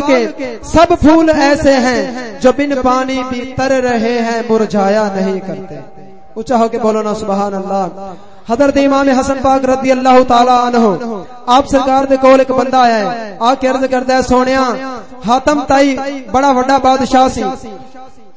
کے سب پھول ایسے ہیں جو بن پانی بھی تر رہے ہیں، مرجھایا نہیں کرتے۔ اونچا ہو کے بولو نا، سبحان اللہ۔ حضرت امام حسن پاک رضی اللہ تعالی عنہ، آپ سرکار دے کول ایک بندہ آیا ہے۔ آ کے عرض کردا ہے، سونیا حاتم تائی بڑا وڈا بادشاہ سی۔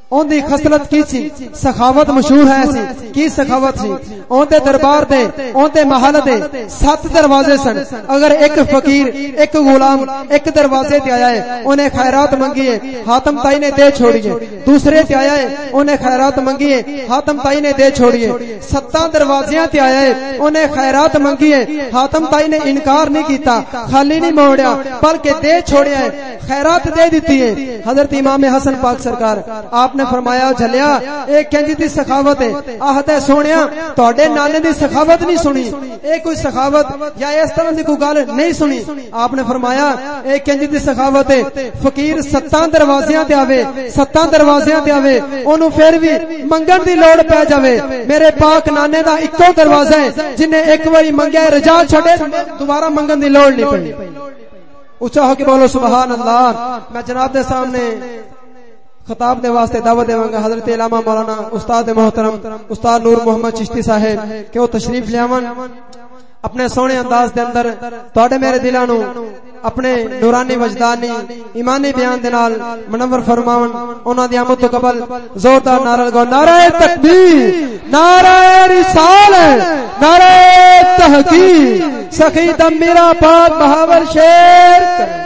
اون دی خصلت کی سی؟ سخاوت مشہور ہے سی۔ کی سخاوت سی؟ اون دے دربار دے، اون دے محل دے سات دروازے سن۔ اگر ایک فقیر، ایک غلام، ایک دروازے تے آیا ہے اونے خیرات منگی ہے حاتم تائی نے دے چھوڑی ہے۔ دوسرے تے آیا ہے اونے خیرات منگی ہے حاتم تائی نے دے چھوڑی ہے۔ ستاں دروازیاں تے آیا ہے اونے خیرات منگی ہے۔ حاتم تائی نے انکار نہیں کیتا، خالی نہیں موڑیا، بلکہ دے چھوڑیا ہے، خیرات دے دیتی ہے۔ حضرت امام حسن پاک سرکار، آپ نے فرمایا، جھلیا اے کہندی دی سخاوت ہے. آہدے سونیا، تواڈے نانے دی سخاوت نہیں سنی اے کوئی سخاوت یا اس طرح دی کوئی گل نہیں سنی آپ نے فرمایا اے کہندی دی سخاوت ہے. فقیر ستاں دروازیاں تے آوے ستاں دروازیاں تے آوے، اونوں پھر بھی منگن دی لوڑ پے جاوے. میرے پاک نانے دا اکو دروازہ ہے جنے ایک واری منگیا رجا چھڈے دوبارہ منگن دی لوڑ نہیں پئی اونچا ہو کے بولو، سبحان اللہ. میں جناب دے سامنے خطاب دے واسطے دعوت دیواں گا حضرت علامہ مولانا استاد محترم، استاد نور محمد چشتی صاحب، کہ وہ تشریف لیاون اپنے سونے انداز دے اندر تواڈے میرے دلاں نو اپنے نورانی وجدانی، ایمانی بیان دے نال منور فرماون۔ انہاں دی آمد تو قبل زوردار نعرہ لگاؤ۔ نعرہ تکبیر، نعرہ رسالت، نعرہ تحقیق۔ سخی دم میرا پاک بہاور شیر۔ کرے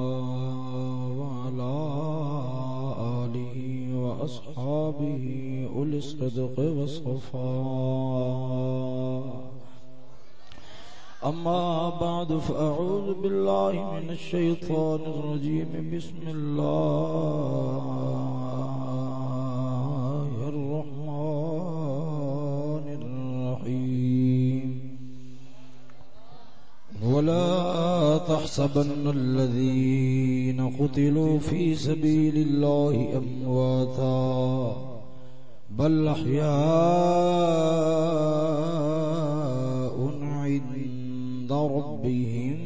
وأصحابه أولي الصدق والصفاء. أما بعد فأعوذ بالله من الشيطان الرجيم. بسم الله. تحسبن الذين قتلوا في سبيل الله أمواتا بل أحياء عند ربهم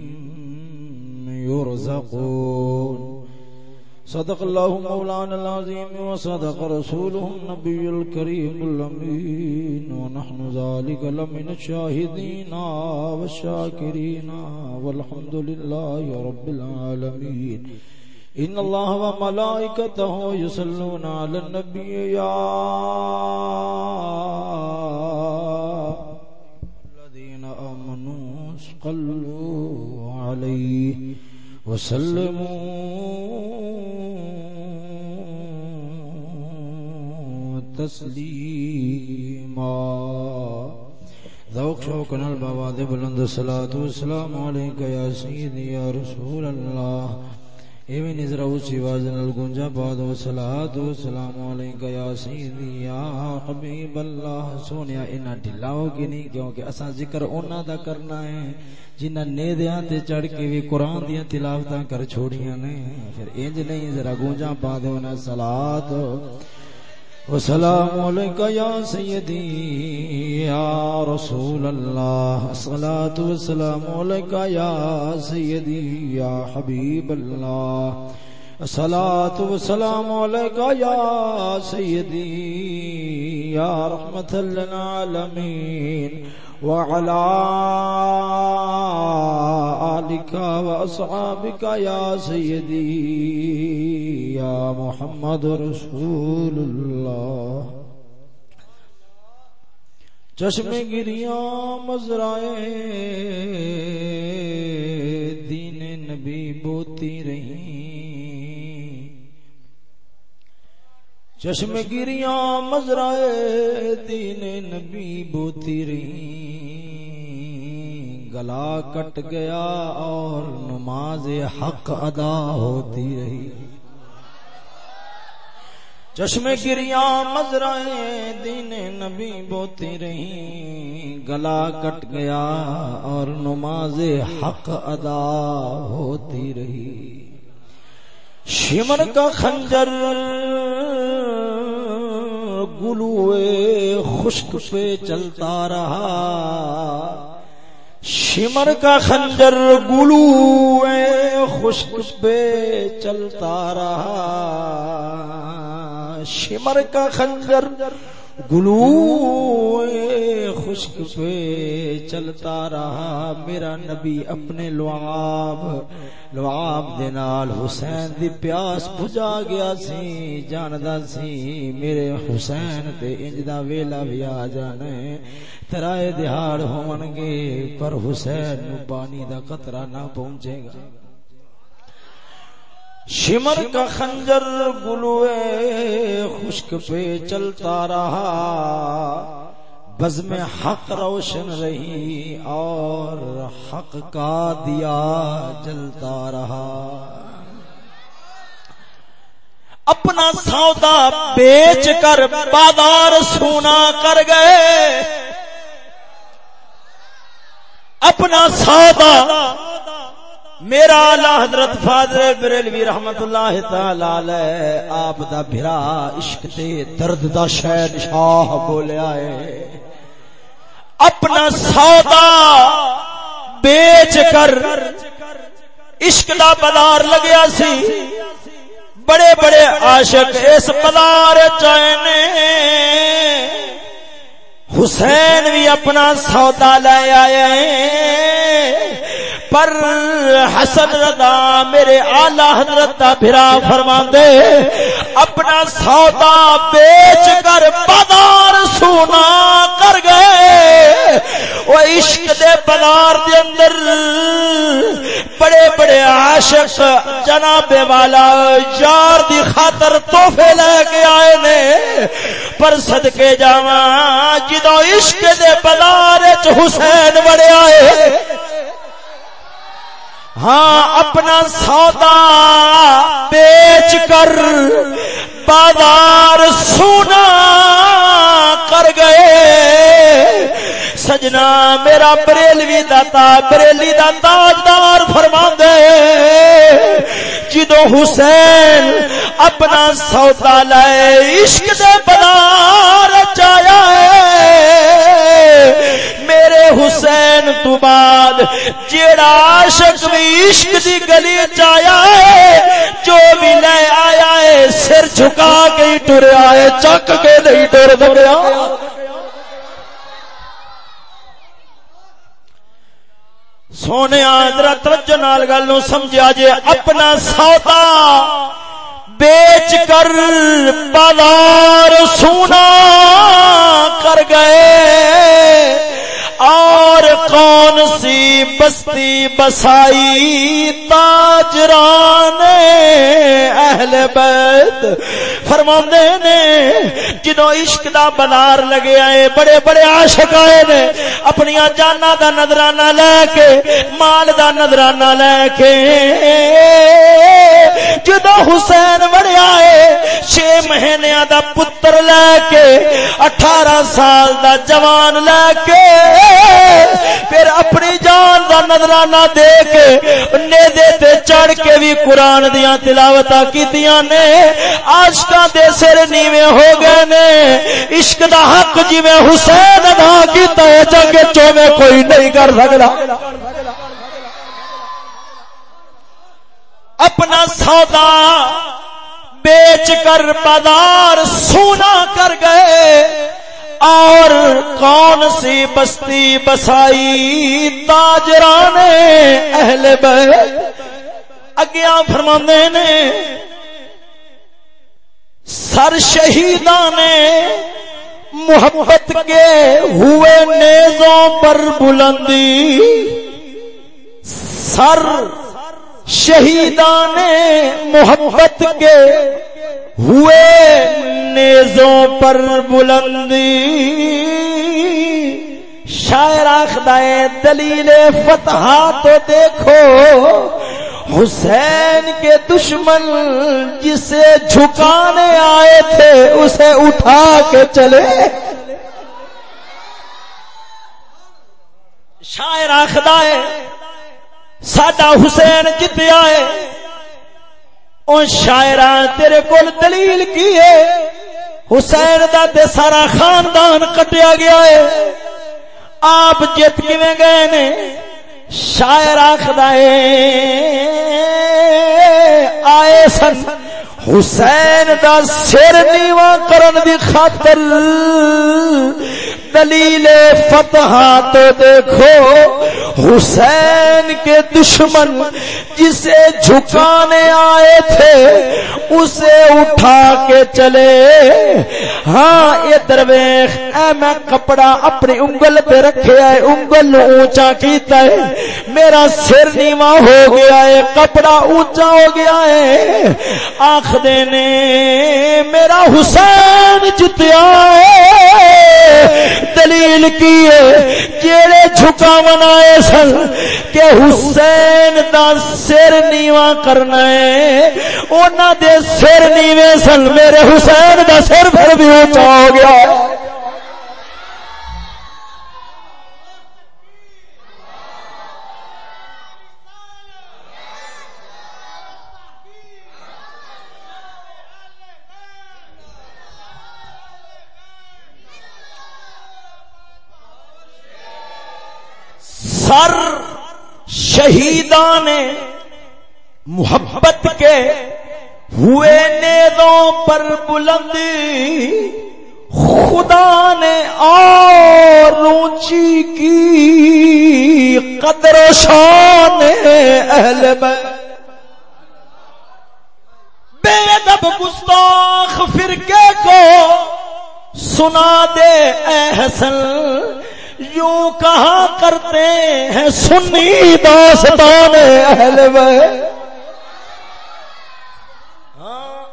يرزقون. صدق الله مولانا العظيم وصدق رسوله النبي الكريم الأمين ونحن ذلك لمن الشاهدين والشاكرين والحمد لله رب العالمين إن الله وملائكته يصلون على النبي يا الذين آمنوا صلوا عليه وسلموا تسليما ذوق شوق نال بابا دے بلند صلاۃ والسلام علیک یا سیدی یا رسول اللہ۔ ایویں نظر اسی واز نال گنجا بعد و صلاۃ و سلام علیک یا سیدی یا حبیب اللہ۔ سونیا انہاں ڈھلاو کی نہیں کیونکہ اساں ذکر انہاں دا کرنا ہے۔ جنہاں نیدیاں تے چڑھ کے وی قرآن دیاں تلاوتاں کر چھوڑیاں نے۔ پھر انج نہیں، ذرا گونجا پا دے انہاں صلاۃ وسلام علیکہ یا سیدی یا رسول اللہ الصلاة والسلام علیکہ یا سیدی یا حبیب اللہ الصلاة والسلام علیکہ یا سیدی یا رحمت للعالمین وعلى آلك وأصحابك يا سيدي، يا محمد رسول الله. چشم گریاں مزرائے دین نبی بوتی رہی چشم گریاں مزرائے دین نبی بوتی رہی۔ گلا کٹ گیا اور نماز حق ادا ہوتی رہی۔ چشم گریاں مزرائے دین نبی بوتی رہی۔ گلا کٹ گیا اور نماز حق ادا ہوتی رہی۔ شمر کا خنجر گلوے خشک پہ چلتا رہا۔ شمر کا خنجر گلو خشک پہ چلتا رہا۔ شمر کا خنجر گلو خشک پہ چلتا رہا میرا نبی اپنے لعاب لعاب دے نال حسین دی پیاس بجا گیا سی، جاندا سی، میرے حسین تے انج دا ویلا بھی آ جانے ترائے دہاڑ ہون گے پر حسین نو پانی دا قطرہ نہ پہنچے گا۔ شمر کا خنجر گلوے خشک پہ چلتا رہا۔ بز میں حق روشن رہی اور حق کا دیا جلتا رہا۔ اپنا سودا بیچ کر بازار سونا کر گئے۔ اپنا سودا میرا اللہ حضرت فاضر بریلوی رحمت اللہ تعالی آپ دا بھرا عشق تے درد دا شہد شاہ بولے آئے اپنا سودا بیچ کر عشق دا بلار لگیا سی۔ بڑے بڑے عاشق اس بلار چائنے حسین بھی اپنا سودا لے آئے۔ پر حسن رضا میرے آلہ حضرت دا بھرا فرما دے اپنا سودا بیچ کر بازار سونا کر گئے۔ وہ عشق دے بازار دے اندر بڑے بڑے عاشق جناب والا یار دی خاطر تحفے لے کے آئے نے۔ پر صدقے جاواں جدو عشق دے بازار وچ حسین بڑے آئے ہاں اپنا سودا بیچ کر بازار سونا کر گئے۔ سجنا میرا بریلوی دتا بریلی دا تاجدار فرما دے جدو حسین اپنا سودا لائے عشق دے بازار چایا میرے حسین تو بعد جیڑا عاشق بھی عشق دی گلی چایا ہے، جو بھی لے آیا ہے، سر جھکا کے ہی ٹریا ہے، چک کے نہیں ٹر دیا سونے آدر توجہ نال گل نو سمجھا جے، اپنا سودا بیچ کر بازار سونا کر گئے۔ اور کون سی بستی بسائی تاجران اہل بیت؟ فرماندے نے جدو عشق دا بنار لگے آئے، بڑے بڑے عاشق آئے نے اپنی جانا دا نظرانہ لے کے، مال دا نظرانہ لے کے۔ جدو حسین بڑے آئے، چھ مہینے دا پتر لے کے، اٹھارہ سال دا جوان لے کے پھر اپنی جان دا نظرانہ دے کے نیدے تے چڑھ کے بھی قرآن دیا تلاوتا کیتیاں نے۔ عاشقاں دے سر نیوے ہو گئے نے۔ عشق دا حق جی میں حسین ادا کیتا ہے، جنگ چومے کوئی نہیں کر سکتا اپنا سودا بیچ کر بازار سونا کر گئے۔ اور کون سی بستی بسائی تاجران اہل بیت؟ اگیا فرما نے، سر شہیدان محبت کے ہوئے نیزوں پر بلندی، سر شہیدان محبت کے ہوئے نیزوں پر بلندی۔ شاعر آخدائے دلیل فتح تو دیکھو۔ حسین کے دشمن جسے جھکانے آئے تھے، اسے اٹھا کے چلے۔ شاعر آخدہ ساڈا حسین جتیا ہے، ان شاعر تیرے کول دلیل کی ہے؟ حسین دا تے سارا خاندان کٹیا گیا ہے۔ آپ جت کیویں گئے نے؟ شاعر آخد آئے سن۔ حسین دا سر نیواں کرن دی خاطر دلیل فتح تو دیکھو، حسین کے دشمن جسے جھکانے آئے تھے، اسے اٹھا کے چلے۔ ہاں یہ درویش، اے میں کپڑا اپنی انگل پہ رکھے آئے، انگل اونچا کیتا ہے۔ میرا سر نیوا ہو گیا ہے، کپڑا اونچا ہو گیا ہے۔ آخر آخ نے، میرا حسین جتیا دلیل کی جڑے جھکاون آئے سن کہ حسین دا سر نیواں کرنا ہے انہاں دے سر نیویں سن، میرے حسین دا سر پھر بھی اونچا ہو گیا۔ سر شہیدان محبت کے ہوئے نیدوں پر بلندی خدا نے اور اونچی کی قدر شان اہل بے ادب گستاخ فرقے کو سنا دے اے حسن۔ یوں کہا کرتے ہیں سنی داستان اہل ہاں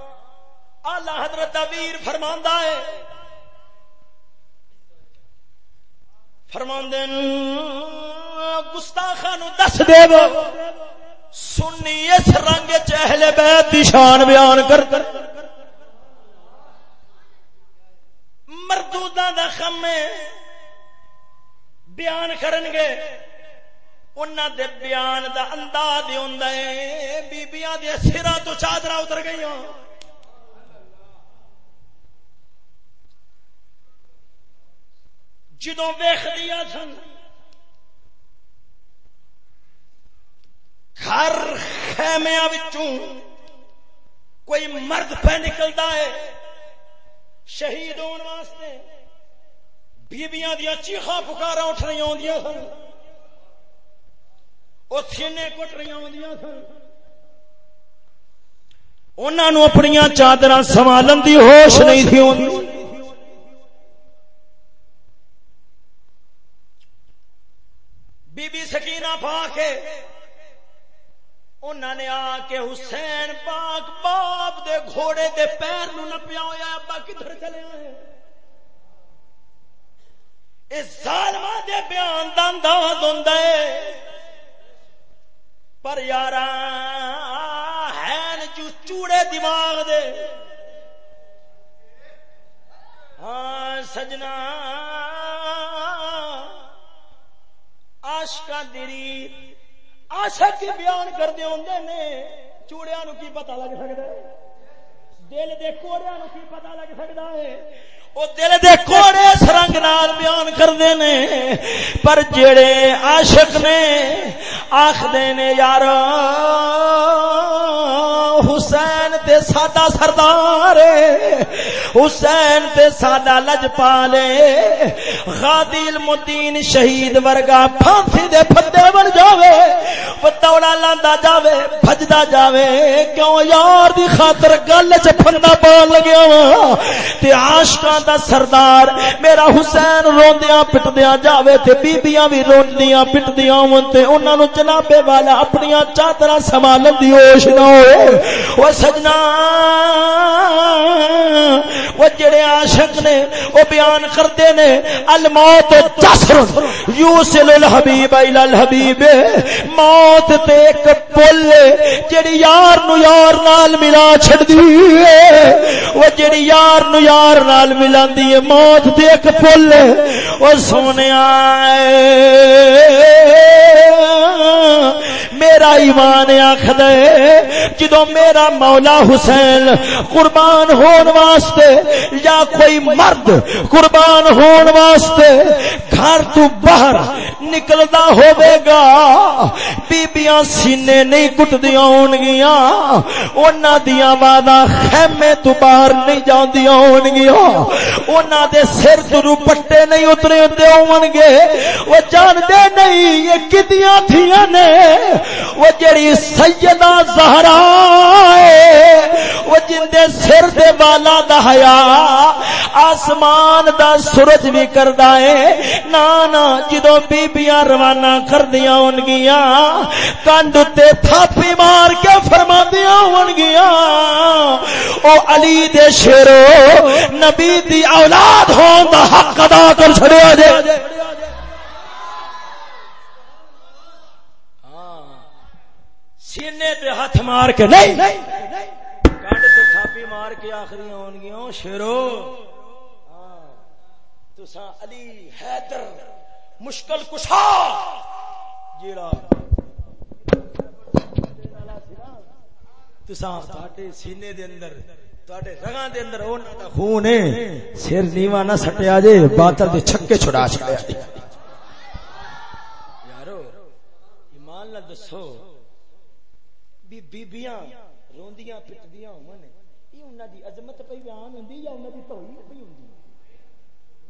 اللہ حضرت ویر فرماندہ ہے۔ فرماندے گستاخا نو دس دے سنی اس رنگ چہل بیت دی شان بیان کر۔ کر مردودہ دا خمے بیان کرن گے۔ انہاں دے بیان دا انداز ہوندا ہے۔ بیبییاں دے سراں تو چادراں اتر گئیاں۔ جدوں ویکھدیاں سن، گھر خیمیاں وچوں کوئی مرد پہ نکلتا ہے شہید ہونے واسطے۔ بیبیاں دیا چیخا پکارا اٹھ رہی ہوں سن۔ وہ سینے کٹ رہی ہوں سن۔ انہوں اپنی چادر سنبھالن دی ہوش نہیں تھی بی بی سکینہ پا کے انہوں نے آ کے حسین پاک باپ دے گھوڑے دے پیر نو نپیا ہوا ابا کدھر چلے آئے؟ ظالم دے بیان دا انداز ہوندا ہے۔ پر یار ہیں جو چوڑے دماغ دے۔ ہاں سجنا۔ آشکا دری آشک کی بیان کر دے ہوندے نے۔ چوڑیاں نو کی پتہ لگ سکدا ہے؟ دل دے کوڑیاں نو کی پتہ لگ سکدا ہے؟ وہ دل دے کوڑے سرنگ نال بیان کردے نے، پر جڑے عاشق نے آخ نے یار حسین حسین تے ساڈا سردار حسین تے ساڈا لجپالے غادی المدین شہید ورگا پھانسی دے پھدے بن جاوے۔ پتوڑا لاندا جاوے، بھجدا جاوے۔ کیوں یار دی خاطر گل چ پھندا پان لگیا وا تے عاشقاں دا سردار میرا حسین روندیاں پٹدیاں جاوے تے بیبییاں وی روندیاں پٹدیاں ہون تے انہاں نو جنابے والا اپنی چادر سنبھالن دی ہوش نہ ہوئے وہ سجنا وہ جڑے عاشق نے، وہ بیان کرتے نے، الموت جسر یوسل الحبیب الى الحبیب، موت تے ایک پل جڑی یار نو یار نال ملا چھڑ دی وہ جڑی یار نو یار نال ملاندی ہے، موت تے ایک پل۔ وہ سونیا میرا ایمان آخد جدو میرا مولا حسین قربان ہون واسطے یا کوئی مرد قربان ہون واسطے گھر تو باہر نکلدا ہوے گا، بیبیاں سینے نہیں کٹدیاں ہون گیاں انہاں دیاں وعدہ خیمے تو باہر نہیں جاندیاں ہون گیاں انہاں دے سر تو روپٹے نہیں اترے ہوندے ہون گے وہ جان دے نہیں یہ کتیاں تھیاں نے وہ جڑی سیدہ زہرا وہ جندے سر دے والا دا حیا، آسمان دا سورج بھی کردا ہے۔ نا نا، جدوں بیبیاں روانہ کردیاں ہون گیاں کنڈ تے تھاپی مار کے فرماندیاں ہون گیاں او علی دے شیرو، نبی دی اولاد ہون دا حق ادا کر چھڑیا جے۔ سینے تے ہاتھ مار کے نہیں۔ کنڈ تے تھاپی مار کے آخری ہون شیرو۔ تساں علی حیدر مشکل کشا۔ جیڑا تساں تواڈے سینے دے اندر رگاں دے اندر اوناں دا خون ہے سر نہ سٹیا جے باطل دے چھکے چھڑا چھڑیا یارو ایمان نال دسو۔ بیبیاں روندیاں پٹدیاں ہون یہ انہاں دی عظمت پئی بیان ہوندی یا انہاں دی توہین پئی ہوندی؟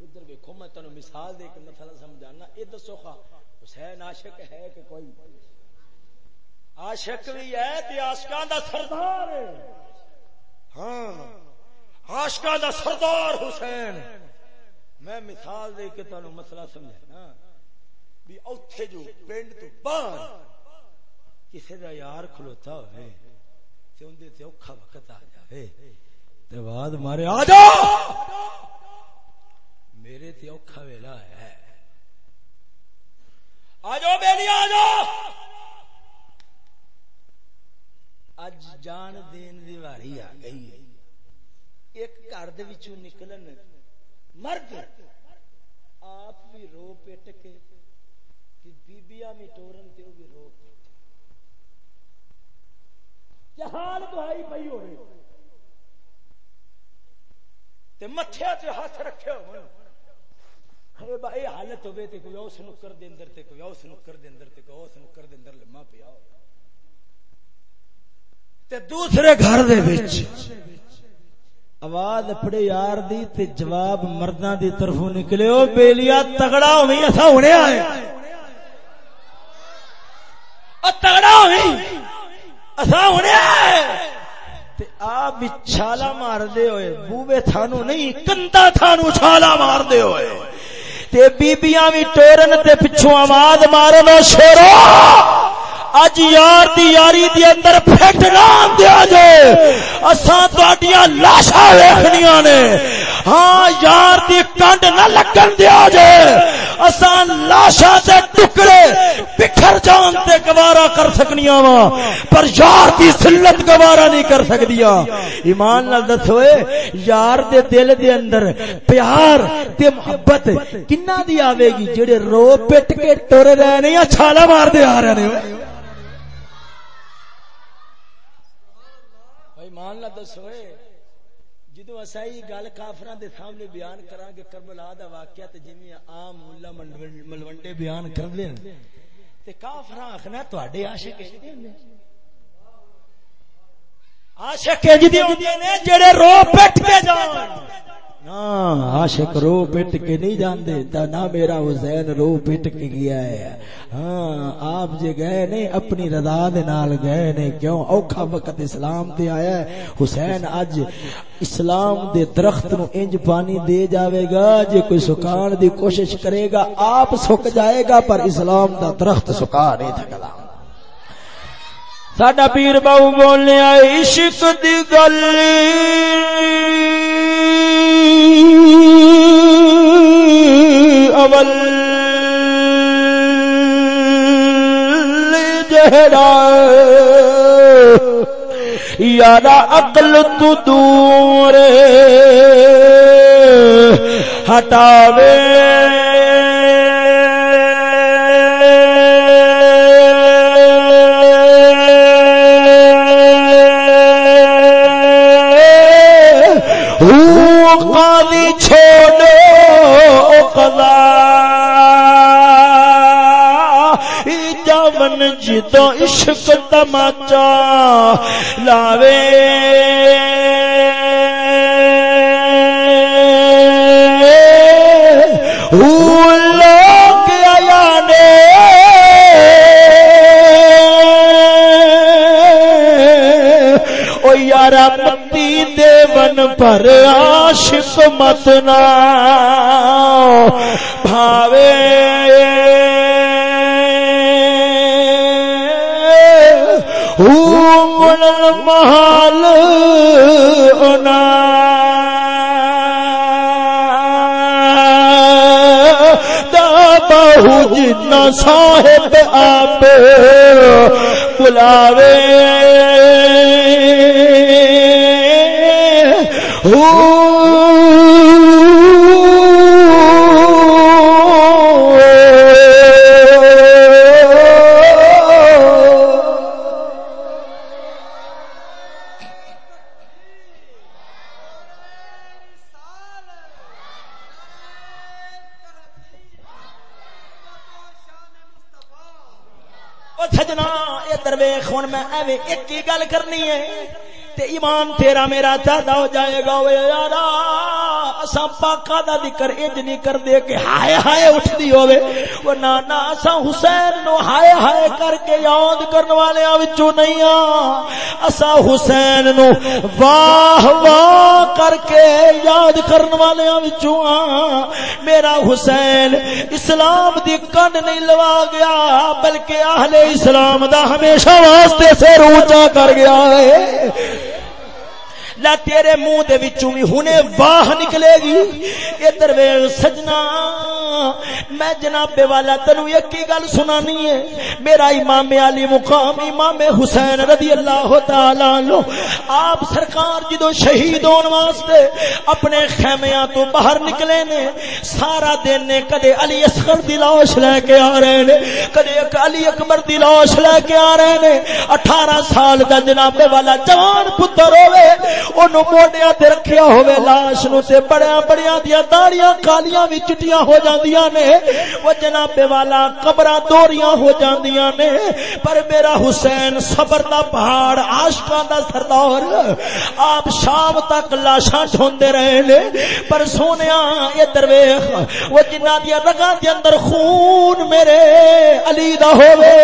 ادھر ویکھو میں تانوں مثال دے کے مسئلہ سمجھانا۔ اے دسو خا حسین عاشق ہے کہ کوئی؟ عاشق بھی ہے تے عاشقاں دا سردار ہے۔ ہاں۔ عاشقاں دا سردار حسین۔ میں مثال دے کے تانوں مسئلہ سمجھانا۔ بھی اوتھے جو پنڈ تو باہر کسی کا یار کھلوتا ہوئے، تے اندے تے اوکھا وقت آ جاوے۔ تے بعد مارے، آ جا! میرے تے اوکھا ویلا ہے۔ آ جاؤ بیلی، آ جاؤ! اج جان دین دی واری آ گئی ہے۔ ایک گھر دے وچوں نکلن۔ مرد، آپ بھی رو پٹ کے، کہ بیبیاں بھی ٹورن تے او بھی رو پٹ جہال دہائی پئی ہو رہی تے متھے تے ہاتھ رکھے ہو اے با، اے حالت ہوے تے کوئی اس نکر دے اندر تے کوئی اس نکر دے اندر تے کوئی اس نکر دے اندر لما پیا ہو۔ تے دوسرے گھر دے وچ آواز اپنے یار دی تے جواب مرداں دی طرفوں نکلے۔ او بیلیا تگڑا ہوئی اسا ہونے آئے او تگڑا ہوئی۔ اسا ہونے تے آ چھالا مار دے ہوئے بوے تھانو نہیں، کندا تھانو چھالا مار دے ہوئے۔ تے بیبیاں بھی ٹورن تے پچھوں آواز مارن شیرو۔ اج یار دی یاری دی اندر پھٹ نہ دیا جے۔ اساں تہاڈیاں لاشاں ویکھنیاں نے۔ ہاں یار دی کنڈ نہ لگن دیا جے۔ اساں لاشاں دے ٹکڑے بکھر جان تے گوارا کر سکنیاں وا پر یار دی ذلت گوارا نہیں کر سکدیاں۔ ایمان نال دسوئے یار دے دل دے اندر پیار تے محبت کنا دی آوے گی؟ جڑے رو پٹ کے ٹر رہے نے یا چھالا مار دے آ رہے نے؟ ایمان نال دسوئے جدو اسائی گل کافراں دے سامنے بیان کران گے کربلا دا واقعہ تے جویں عام مولا ملونڈے بیان کردے نے تے کافراں آکھنا تواڈے عاشق ہے عاشق انج دی ہوندے نے جڑے رو پٹ کے جان عاشق رو پٹ کے نہیں جاندے، تا نہ میرا حسین رو پٹ کے گیا ہے۔ ہاں آپ جے گئے نے، اپنی رضا دے نال گئے نے، کیوں اوکھا وقت اسلام تے آیا ہے؟ حسین اج اسلام دے درخت نو انج پانی دے جاوے گا، جے کوئی سکان دی کوشش کرے گا، آپ سک جائے گا، پر اسلام دا درخت سکا نہیں سکدا ساڈا پیر باؤ بولیا عشق دی گل۔ اول جہرا یارا عقل تو دور ہٹاوے۔ قاضی چھوڑو جدو عشق تماچا لاوے۔ لوگ آیا نے۔ او یارا پتی دیون پر عاشق مت نہ بھاوے۔ محال بہو جنا صاحب آپ بلاوے۔ او گل کرنی ہے۔ تے ایمان تیرا میرا چاہتا ہو جائے گا وہ یارا، اساں پاکا دا ذکر انج نہیں کر دے کہ ہائے ہائے اٹھدی ہوے نا نا اساں حسین نو ہائے ہائے کر کے یاد کرن وچوں نہیں اساں حسین نو واہ واہ کر کے یاد کرن والے وچوں میرا حسین اسلام دی کنڈ نہیں لوا گیا، بلکہ اہل اسلام دا ہمیشہ واسطے سے اونچا کر گیا ہے۔ لا تیرے منہ دے وچوں بھی ہنے واہ نکلے گی۔ ادھر ویل سجنا۔ میں جناب والا تینو ایک ہی گل سنانی ہے۔ میرا امام علی مقام، امام حسین رضی اللہ تعالی عنہ، آپ سرکار جدو شہید ہون واسطے اپنے خیمیاں تو باہر نکلے نے، سارا دن نے کدے علی اصغر دی لاش لے کے آ رہے نے، کدے علی اکبر دی لاش لے کے آ رہے نے۔ 18 سال دا جناب والا جوان پتر ہوے اونوں موڈیاں تے رکھیا ہوے لاش نو تے بڑیاں بڑیاں دیا داڑیاں کالیاں وی چٹیاں ہو جاندیاں۔ ہوندیاں نے او جناب والا قبراں دوریاں ہو جاندیاں نے۔ پر میرا حسین صبر دا پہاڑ، عاشقاں دا سردار، آپ شام تک لاشاں ڈھوندے رہے نے۔ پر سونیا ادھر ویکھ او جنہاں دیا رگاں دے اندر خون میرے علی دا ہوے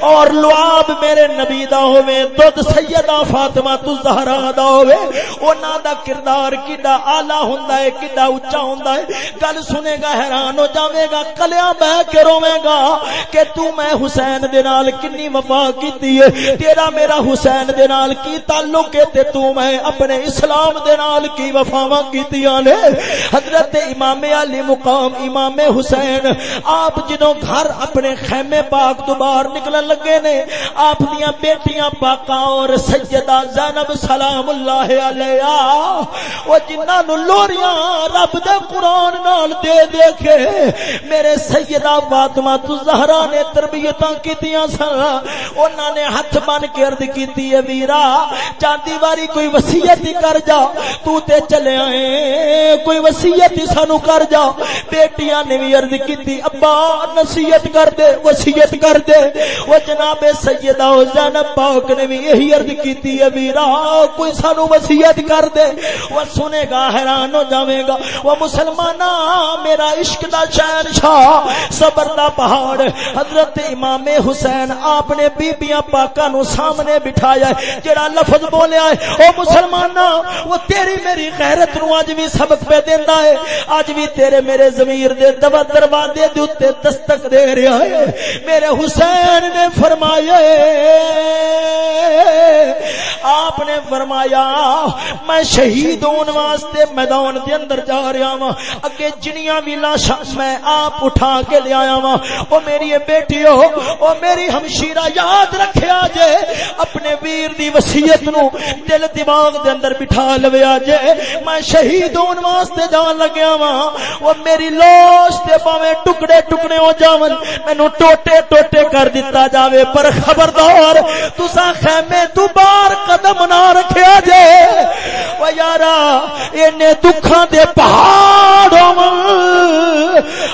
اور لعاب میرے نبی دا ہوے دودھ سیدہ فاطمہ تو الزہرا دا ہوے انہاں دا کردار کڈا اعلی ہوندا ہے، کڈا اونچا ہوندا ہے۔ گل سنے گا حیران ہو جاوے گا کلیاں بہ کے روے گا کہ تو میں حسین دے نال کنی وفا کیتی ہے۔ تیرا میرا حسین دے نال کی تعلق ہے تے تو میں اپنے اسلام دے نال کی وفاواں کیتیاں نے۔ حضرت امام علی مقام، امام حسین، آپ جدوں گھر اپنے خیمے پاک تو باہر نکلن لگے نے، آپ دیاں بیٹیاں پاکاں اور سیدہ زینب سلام اللہ علیہ، وہ جنہاں نو لوریاں رب دے قرآن نال دے دے کے میرے سیدہ فاطمہ تو زہرا نے تربیتاں کیتیاں سن۔ انہاں نے ہاتھ بن کے عرض کیتی ہے، ویرا، چاندی واری کوئی وصیت ہی کر جا۔ تو تے چلے آئے، کوئی وصیت ہی سانو کر جا۔ بیٹیاں نے بھی عرض کیتی، ابا، نصیحت کر دے، وصیت کر دے۔ وہ جناب سیدہ زینب پاک نے بھی یہی عرض کیتی ہے، ویرا، کوئی سانو وصیت کر دے۔ وہ سنے گا، حیران ہو جاوے گا۔ وہ مسلمانہ میرا عشق عشق دا شہر شاہ صبر دا پہاڑ۔ حضرت امام حسین آپ نے بیبیاں پاکاں نو سامنے بٹھایا ہے، جڑا لفظ بولیا ہے، او مسلمانہ وہ تیری میری غیرت نو اج بھی سبق پہ دیندا ہے۔ اج بھی تیرے میرے ضمیر دے دوا دروازے دے اوتے دستک دے رہا ہے۔ میرے حسین نے فرمایا، آپ نے فرمایا، میں شہید ہونے واسطے میدان دے اندر جا رہا ہوں اگے جنیاں بھی لاشاں میں آپ اٹھا کے لے آیا ہوں۔ او میری بیٹی ہو او میری ہمشیرہ، یاد رکھیا جے اپنے ویر دی وصیت نو دل دماغ دے اندر بٹھا لویا جے میں شہید ہون واسطے جان لگیا وا او میری لاش تے پاویں ٹکڑے ٹکڑے ہو جاون۔ مینوں ٹوٹے ٹوٹے کر دتا جاوے۔ پر خبردار، تساں خیمے تو باہر قدم نہ رکھیا جے او یارا، اینے دکھاں دے پہاڑ ہون آپ نو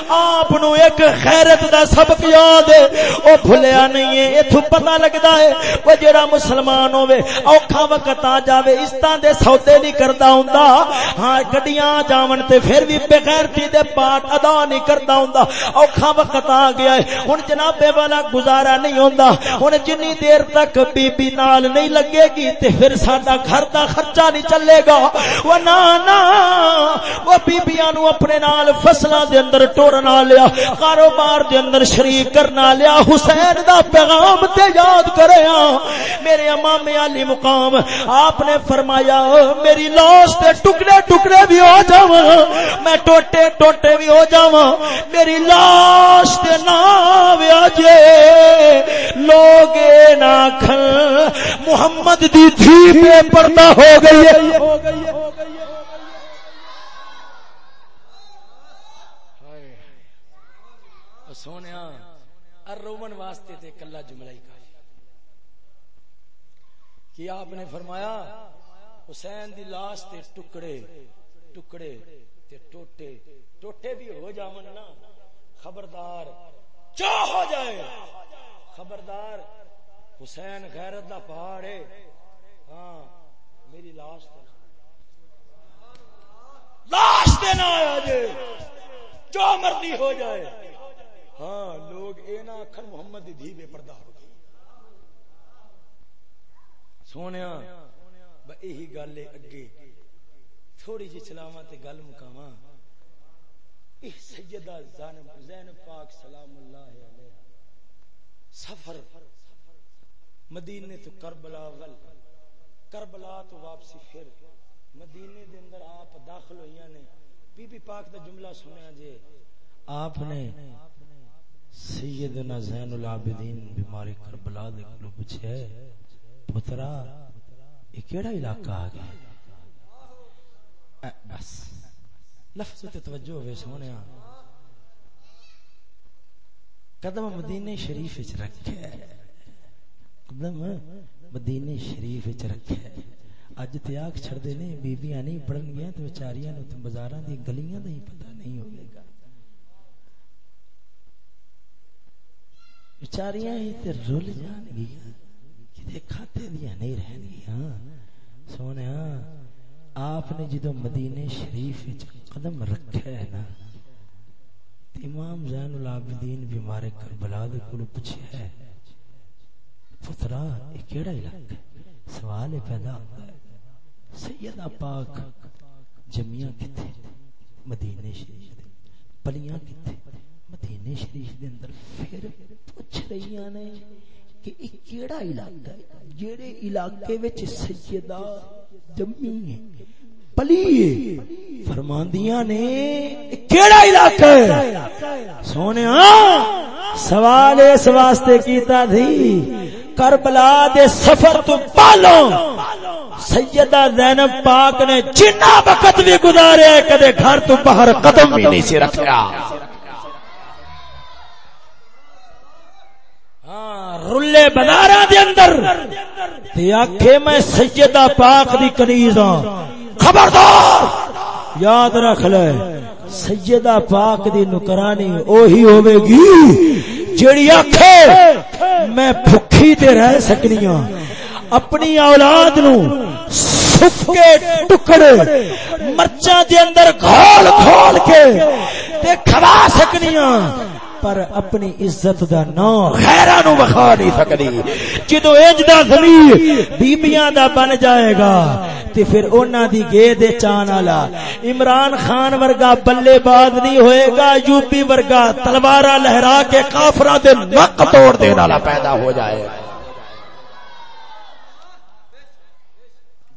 ایک خیرت دا سبق یاد ہے۔ او بھولیا نہیں ہے ایتھو پتہ لگدا ہے۔ او جڑا مسلمان ہوے اوکھا وقت آ جاوے، اس طرح دے سودے نہیں کردا ہوندا۔ ہاں گڈیاں جاون تے پھر بھی بغیرتی دے پاٹ ادا نہیں کردا ہوندا۔ اوکھا وقت آ گیا ہے۔ ہن جناب والا گزارا نہیں ہوندا۔ ہن جنی دیر تک بی بی نال نہیں لگے گی تے پھر ساڈا گھر دا خرچہ نہیں چلے گا۔ وہ نا نا وہ بیبیاں نو اپنے نال فصلاں دے اندر ٹورنا لیا۔ کاروبار دے اندر شریک کرنا لیا حسین دا پیغام تے یاد کرے ہاں میرے امام علی مقام، آپ نے فرمایا، میری لاش تے ٹکڑے ٹکڑے بھی ہو جاواں، میں ٹوٹے ٹوٹے بھی ہو جاواں۔ میری لاش تے نہ ویاجے لوگ نہ کھن محمد دی دھی پہ پردہ ہو گئی ہے۔ سونے رومن واسطے تے کلا جملہ ہی کہا کہ آپ نے فرمایا، حسین دی لاش تے ٹکڑے ٹکڑے تے ٹوٹے ٹوٹے بھی ہو جاون نا، خبردار کیا ہو جائے۔ خبردار، حسین غیرت دا پہاڑ ہے۔ ہاں میری لاش تے لاش تے نہ آیا جے۔ جو مرضی ہو جائے۔ ہاں لوگ اے نہ آخر محمد دی دھی بے پردہ ہو گئی۔ سونے یہی گل ہے اگے۔ تھوڑی جی چلاوا تے گل مکاوا سیدہ زینب زینب پاک سلام اللہ علیہ۔ سفر، مدینے تو کربلا ول۔ کربلا تو واپسی پھر۔ مدینے دے اندر آپ داخل ہوئی نے۔ بی بی پاک دا جملہ سنیا جے۔ آپ نے سیدنا زین العابدین بیماری کربلا دے کلو پوچھے، پترا، یہ کیڑا علاقہ آ گیا بس، لفظ تے توجہ ہوئے سونے قدم مدینے شریف وچ رکھے۔ قدم مدینے شریف وچ رکھے۔ اج تے آگ چھڑ دے نے بیبییاں نہیں پڑھن گیا تے بیچاریاں نو تے بازاراں دی گلیاں دا ہی پتہ نہیں ہوے گا۔ بیچاریاں ہی تے رول جان گیا کتے کھاتے دیا نہیں رہن گیا سونے آپ نے جدو مدینے شریف قدم رکھا ہے نا امام زین العابدین بیمار کربلا دے کولو پوچھے ہے پترا یہ کیڑا علاقہ ہے سوال پیدا ہوتا ہے سیدہ پاک جمیاں کتے مدینے شریف پلیاں کتے مدینے شریف دے اندر پھر پوچھ رہی نے کہ ایک کیڑا علاقہ ہے؟ جیڑے علاقے وچ سیدہ جمی ہے، پلی ہے۔ فرماندیاں نے کیڑا علاقہ ہے؟ سونے سوال اس واسطے کیتا تھی، کربلا دے سفر تو پالو سیدہ زینب پاک نے جنہ وقت بھی گزارے، کدے گھر تو باہر قدم بھی نہیں سی رکھا رلے بازار دے اندر تے آکھے میں سیدہ پاک دی کنیز ہاں۔ خبردار! یاد رکھ لے، سیدہ پاک دی نکرانی اوہی ہوے گی جیڑی آکھے، میں بھکھی تے رہ سکنی ہاں۔ اپنی اولاد نو سکے ٹکڑے مرچاں دے اندر گھول گھول کے تے کھوا سکنی ہاں۔ پر اپنی عزت دا نام خیرہ نو بخا نہیں سکتی۔ جدو انج دا ضمیر بیبیاں دا بن جائے گا، تے پھر اونا دی گے دے چان آلا عمران خان ورگا بلے باز نہیں ہوئے گا یو پی ورگا تلوارا لہرا کے کافرہ دے نق توڑ دینا لا پیدا ہو جائے۔ گا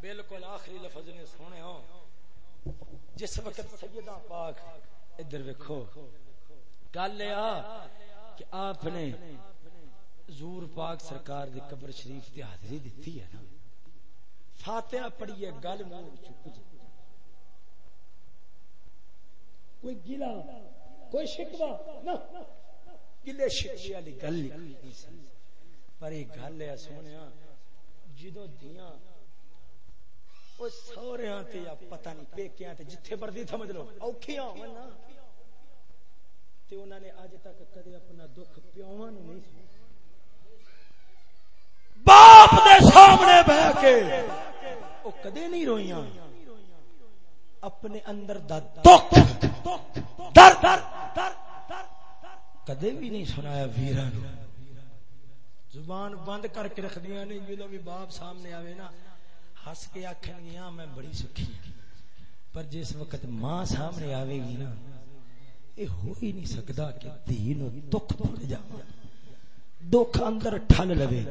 بالکل آخری لفظ نے سونے ہوں جس وقت سیدہ پاک ادھر وکھو گل کہ آپ نے زور پاک سرکار دی قبر شریف تے حاضری دیتی ہے نا۔ فاتحہ پڑھی ہے گل منہ چک کوئی گلا کوئی شکوا نہ۔ گلے شکوے والی گل نہیں۔ پر یہ گل ہے سونیا جدو دیاں وہ سورے تے یا پتہ نہیں پیکیاں تے جتھے مردی سمجھ لو، اوکھیاں ہون تے انہوں نے اج تک کدے اپنا دکھ پیواں نو نہیں سنا۔ باپ دے سامنے بہ کے او کدے نہیں رویاں اپنے اندر دا دکھ در در کدے بھی نہیں سنایا ویراں زبان بند کر کے رکھ دیا نہیں جدو بھی باپ سامنے آوے نا ہس کے آخر گیا میں بڑی سکھی۔ پر جس وقت ماں سامنے آوے گی نا یہ ہو ہی نہیں سکتا کہ دھی نو دکھ پڑ جا دکھ اندر ٹھل لوے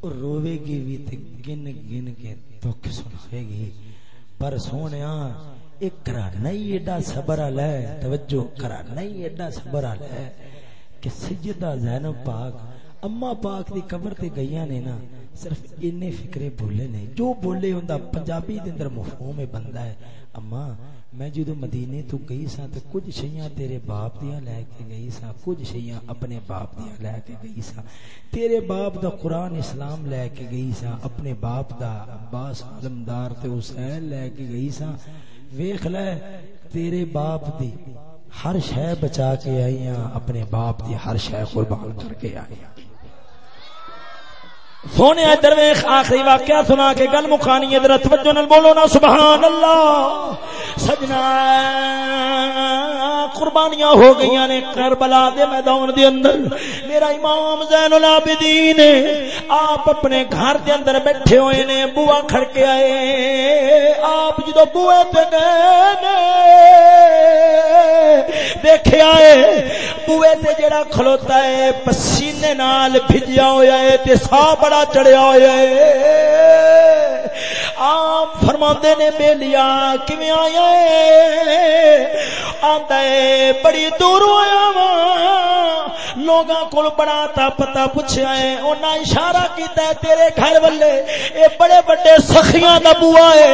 اور روے گی بھی تے گن گن کے دکھ سنائے گی۔ پر سونیا، ایک کرا نہیں ایڈا صبر لے توجہ کرا نہیں ایڈا صبر لے کہ سجدہ زینب پاک اما پاک دی قبر تے گئیاں نے نا، صرف انے فکرے بولے نہیں جو بولے ہوندا پنجابی دے اندر مفہوم بندہ ہے۔ اما میں جدو مدینے تو گئی سا تو کچھ شیاں تیرے باپ دیا لے کے گئی سا کچھ شیاں اپنے باپ دیا لے کے گئی سا تیرے باپ دا قرآن اسلام لے کے گئی سا اپنے باپ دا عباس علمدار تے حسین لے کے گئی سا ویخ لے، تیرے باپ دی ہر شے بچا کے آئی اپنے باپ دی ہر شے قربان کر کے آئی سونے درویش آخری واقعہ سنا کے گل مکانی ادھر توجہ نال بولو نا، سبحان اللہ۔ سجنا قربانیاں ہو گئی نے کربلا دے میدان دے اندر۔ میرا امام زین العابدین آپ اپنے گھر دے اندر بیٹھے ہوئے نے بوا کھڑکے آئے۔ آپ جدو بوئے تے گئے دیکھے آئے۔ بوئے تے جڑا کھلوتا ہے، پسینے نال بھجیا ہویا ہے تے سا بڑا چڑھیا ہوا ہے۔ آپ فرما نے بے لیا کم آیا آتا ہے، بڑی دور آیا وا لوگاں کول بڑا تا پتا پوچھا ہے انہاں اشارہ کیتا ہے، تیرے گھر والے، اے بڑے بڑے سخیاں دا بوا ہے۔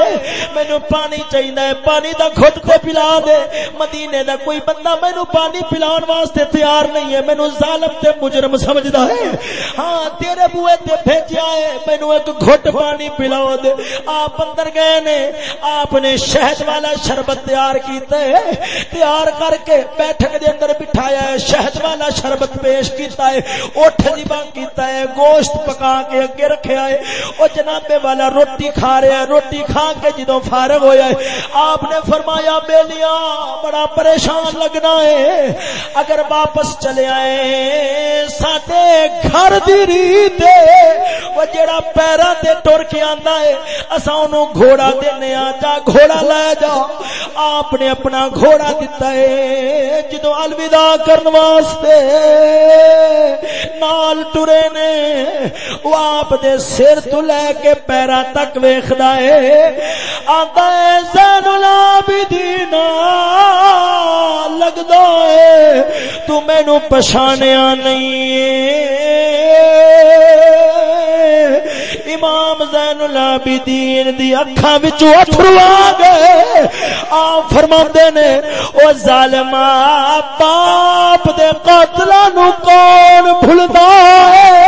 مینوں پانی چاہیے پانی دا گھٹ تے پلا دے۔ مدینے دا کوئی بندہ مینوں پانی پلاون واسطے تیار نہیں ہے۔ مینوں ظالم تے مجرم سمجھدا ہے۔ ہاں تیرے بوئے تے بھیجیا ہے، مینوں ایک گھٹ پانی پلاو دے۔ آپ اندر گئے نے، آپ نے شہد والا شربت تیار کیتا ہے، تیار کر کے بیٹھک دے اندر بٹھایا ہے، شہد والا شربت پیش کیتا ہے، اٹھ جیبا کیتا ہے، گوشت پکا کے اگے رکھیا ہے۔ او جناب والا روٹی کھا رہا ہے، روٹی کھا کے جدو فارغ ہویا ہے۔ آپ نے فرمایا بیلیا بڑا پریشان لگنا ہے۔ اگر واپس چلے آئے، ساڈے گھر دی ریت وہ جڑا پیراں تے ٹر کے آندا ہے اساں اونوں گھوڑا دینے آ جا، گھوڑا لے جا۔ آپ نے اپنا گھوڑا دتا ہے جدو الوداع کرن واسطے۔ نال ٹرے نے، وہ آپ دے سر تو لے کے پیرا تک ویخدا ہے۔ آتا ہے، زین العابدین، لگدا ہے، تو مینوں پہچانیا نہیں۔ امام زین العابدین حسین دی اکھاں وچوں اتھرو آ گئے آپ فرماندے نے، او ظالما باپ دے قاتلاں نو کون بھلدا ہے؟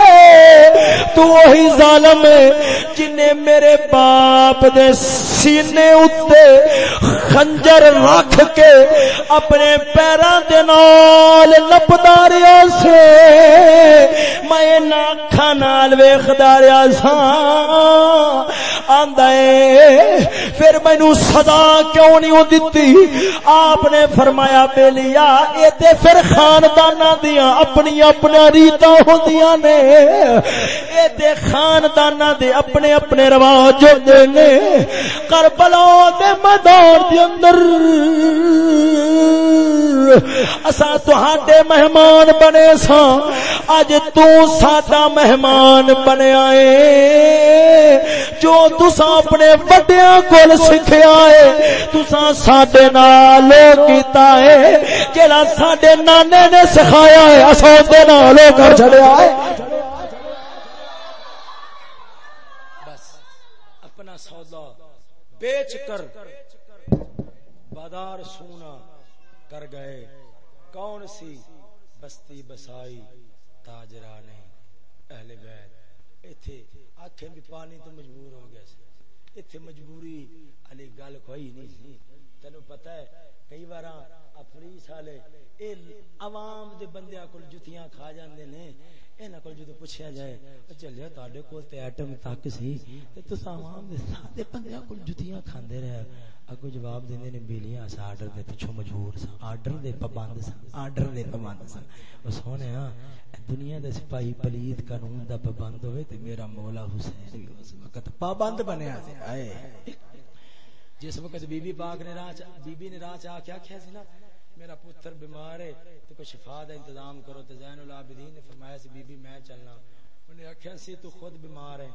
وہی ظالم ہے جنہیں میرے باپ دے سینے اتے خنجر رکھ کے اپنے پیروں دے نال لپدا رہا سے۔ میں ناکھا نال ویکھدا رہا سا آندا اے پھر مینوں صدا کیوں نہیں دتی؟ آپ نے فرمایا بے لیا اے تے پھر خانداناں دیاں اپنی اپنی ریتاں ہوندیاں نے۔ اے تے خانداناں دے اپنے اپنے رواج ہوندے نے۔ کربلا دے میدان دے اندر۔ اسا تہاڈے مہمان بنے سا اج تو ساڈا مہمان بنیا اے جو تسا اپنے وڈیاں کول سکھیا ہے تسا ساڈے نال کیتا ہے جڑا ساڈے نانے نے سکھایا ہے اسا دے نال کر چھڑیا ہے بس اپنا سودا بیچ کر بازار سونا کر گئے کون سی بستی بسائی تاجرہ نے اہل بیت ایتھے آنکھیں بھی پانی تو مجبور ہو گیا سی ایتھے مجبوری علی گل کوئی نہیں سی۔ تینو پتہ ہے، کئی بار افریس والے اے عوام دے بندیاں کول جتیاں کھا جاندے نے۔ انہاں کول جدوں پوچھیا جائے چلیا تہاڈے کول تے ایٹم تک سی۔ تے تساں عوام دے سادے بندیاں کول جتیاں کھاندے رہے۔ اگو جواب دیندے نے، بیلیاں اس آرڈر دے پیچھے مجبور سا آرڈر دے پابند سا آرڈر دے پابند سا او سونے ہاں دنیا دے سپاہی پلید قانون دا پابند ہوئے تے میرا مولا حسین بھی اس وقت پابند بنیا سی۔ آئے۔ جس وقت بی بی پاک نے راہ بی بی نے راہ چاہ کیا کیا سی نا، میرا پتر بیمار ہے، تو کوئی شفا دا انتظام کرو تو زین العابدین نے فرمایا سی، بی بی میں چلنا۔ انہیں آخیا سی، تو خود بیمار ہے۔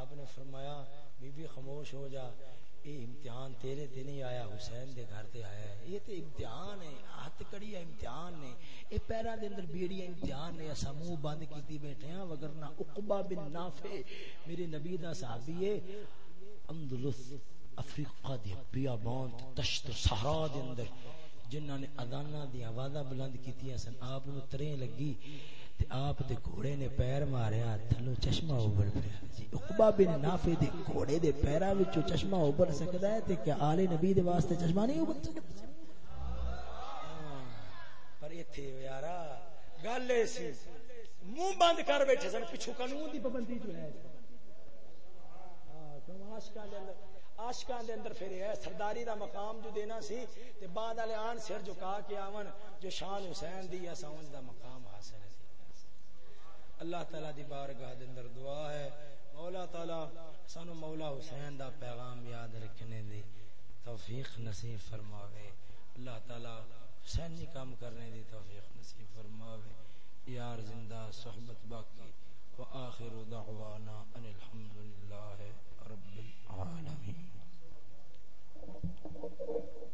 آپ نے فرمایا، بی بی خاموش ہو جا۔ یہ امتحان تیرے تے نہیں آیا، حسین دے گھر تے آیا ہے۔ یہ تے امتحان ہے، ہاتھ کڑی ہے، امتحان نے اے پیرا دے اندر بیڑی امتحان نے اسا منہ بند کیتی بیٹھے ہیں وگرنہ عقبہ بن نافع میرے نبی دا صحابی ہے، اندلس، افریقہ دی بیابان، تشت صحرا دے اندر، جنہاں نے اذاناں دی آوازاں بلند کیتیاں سن، آپ نو ترے لگی۔ تے آپ دے گھوڑے نے پیر ماریا تھلو چشمہ اوبر پیا جی عقبہ بن نافع دے گھوڑے دے پیراں وچوں چشمہ اوبر سکدا ہے تے کیا آل نبی دے واسطے چشمہ نہیں اوبر سکدا؟ پر ایتھے یارا، گل اے سی، منہ بند کر بیٹھے سن پچھو قانون دی پابندی جو ہے۔ ہاں عاشقاں دے اندر عاشقاں دے اندر پھر ہے سرداری دا مقام جو دینا سی، تے بعد والے آن سر جھکا کے آون، جو شان حسین دی اساں اس دا مقام اللہ تعالی دی بارگاہ دے اندر دعا ہے۔ مولا تعالی، سانو مولا حسین دا پیغام یاد رکھنے دی توفیق نصیب فرماوے۔ اللہ تعالی حسینی کام کرنے دی توفیق نصیب فرماوے۔ یار زندہ، صحبت باقی۔ وآخر دعوانا ان الحمدللہ رب العالمین۔ Thank you.